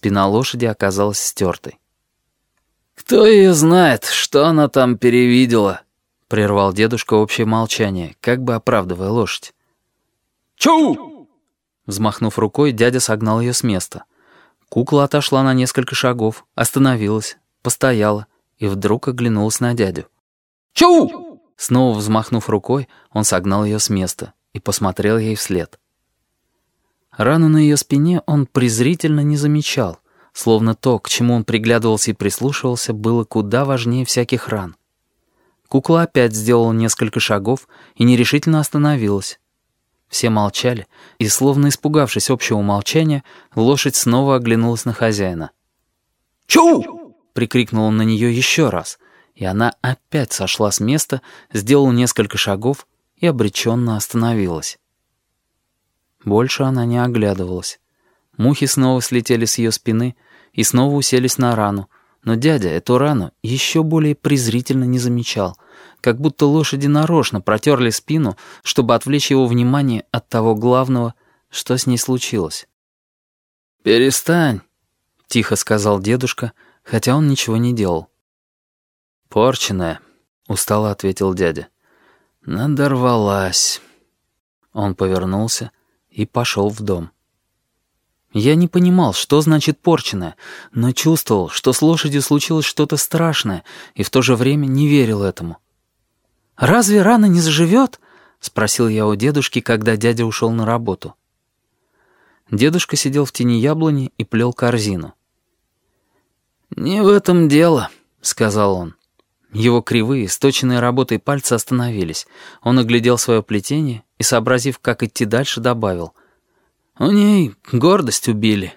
Спина лошади оказалась стертой. «Кто ее знает, что она там перевидела?» — прервал дедушка общее молчание, как бы оправдывая лошадь. «Чу!» Взмахнув рукой, дядя согнал ее с места. Кукла отошла на несколько шагов, остановилась, постояла и вдруг оглянулась на дядю. «Чу!» Снова взмахнув рукой, он согнал ее с места и посмотрел ей вслед. Рану на ее спине он презрительно не замечал, словно то, к чему он приглядывался и прислушивался, было куда важнее всяких ран. Кукла опять сделала несколько шагов и нерешительно остановилась. Все молчали, и, словно испугавшись общего молчания, лошадь снова оглянулась на хозяина. «Чу!» — прикрикнул он на нее еще раз, и она опять сошла с места, сделала несколько шагов и обреченно остановилась. Больше она не оглядывалась. Мухи снова слетели с ее спины и снова уселись на рану, но дядя эту рану еще более презрительно не замечал, как будто лошади нарочно протерли спину, чтобы отвлечь его внимание от того главного, что с ней случилось. «Перестань», — тихо сказал дедушка, хотя он ничего не делал. «Порченая», — устало ответил дядя. «Надорвалась». Он повернулся и пошел в дом. Я не понимал, что значит порченное, но чувствовал, что с лошадью случилось что-то страшное, и в то же время не верил этому. «Разве рана не заживет?» — спросил я у дедушки, когда дядя ушел на работу. Дедушка сидел в тени яблони и плел корзину. «Не в этом дело», — сказал он. Его кривые, сточенные работой пальцы остановились. Он оглядел свое плетение и, сообразив, как идти дальше, добавил. «У ней гордость убили».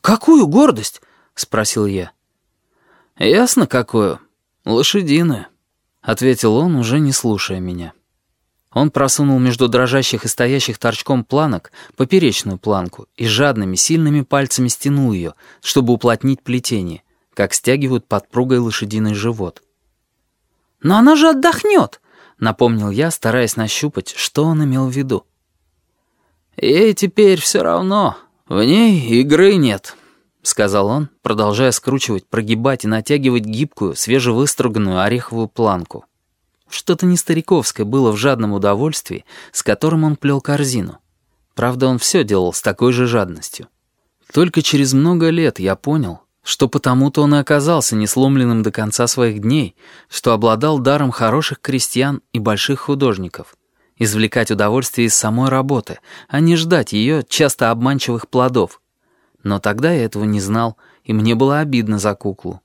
«Какую гордость?» — спросил я. «Ясно, какую. Лошадиную», — ответил он, уже не слушая меня. Он просунул между дрожащих и стоящих торчком планок поперечную планку и жадными, сильными пальцами стянул ее, чтобы уплотнить плетение, как стягивают подпругой лошадиный живот. «Но она же отдохнет!» — напомнил я, стараясь нащупать, что он имел в виду. «Ей теперь все равно. В ней игры нет», — сказал он, продолжая скручивать, прогибать и натягивать гибкую, свежевыструганную ореховую планку. Что-то не стариковское было в жадном удовольствии, с которым он плел корзину. Правда, он все делал с такой же жадностью. Только через много лет я понял, что потому-то он и оказался несломленным до конца своих дней, что обладал даром хороших крестьян и больших художников. Извлекать удовольствие из самой работы, а не ждать ее часто обманчивых плодов. Но тогда я этого не знал, и мне было обидно за куклу.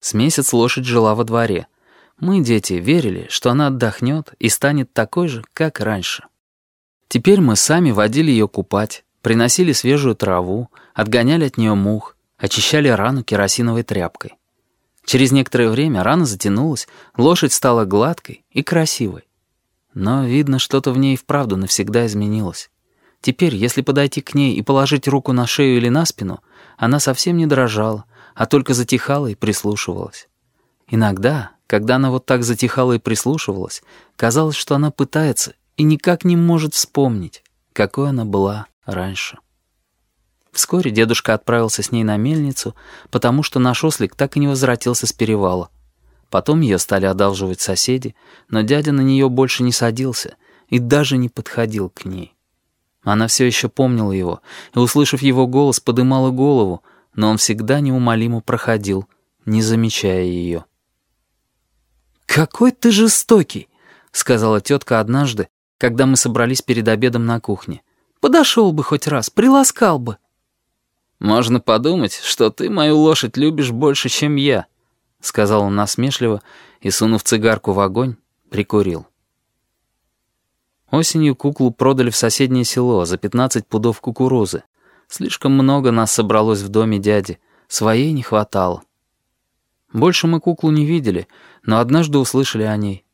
С месяц лошадь жила во дворе. Мы, дети, верили, что она отдохнет и станет такой же, как раньше. Теперь мы сами водили ее купать, приносили свежую траву, отгоняли от нее мух, очищали рану керосиновой тряпкой. Через некоторое время рана затянулась, лошадь стала гладкой и красивой. Но, видно, что-то в ней вправду навсегда изменилось. Теперь, если подойти к ней и положить руку на шею или на спину, она совсем не дрожала, а только затихала и прислушивалась. Иногда, когда она вот так затихала и прислушивалась, казалось, что она пытается и никак не может вспомнить, какой она была раньше. Вскоре дедушка отправился с ней на мельницу, потому что наш ослик так и не возвратился с перевала. Потом ее стали одалживать соседи, но дядя на нее больше не садился и даже не подходил к ней. Она все еще помнила его, и, услышав его голос, подымала голову, но он всегда неумолимо проходил, не замечая ее. «Какой ты жестокий!» — сказала тетка однажды, когда мы собрались перед обедом на кухне. «Подошел бы хоть раз, приласкал бы». «Можно подумать, что ты мою лошадь любишь больше, чем я», — сказал он насмешливо и, сунув цигарку в огонь, прикурил. Осенью куклу продали в соседнее село за 15 пудов кукурузы, Слишком много нас собралось в доме дяди, своей не хватало. Больше мы куклу не видели, но однажды услышали о ней.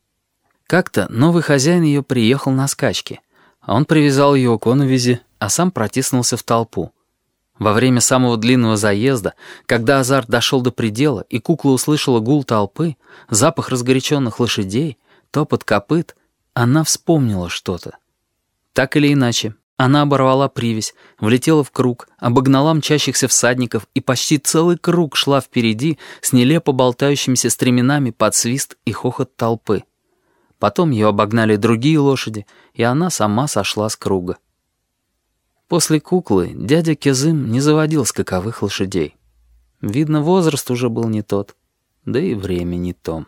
Как-то новый хозяин ее приехал на скачки. Он привязал ее к оновизе, а сам протиснулся в толпу. Во время самого длинного заезда, когда азарт дошел до предела, и кукла услышала гул толпы, запах разгоряченных лошадей, топот копыт, она вспомнила что-то. Так или иначе, она оборвала привязь, влетела в круг, обогнала мчащихся всадников и почти целый круг шла впереди с нелепо болтающимися стременами под свист и хохот толпы. Потом ее обогнали другие лошади, и она сама сошла с круга. После куклы дядя Кезым не заводил скаковых лошадей. Видно, возраст уже был не тот, да и время не то.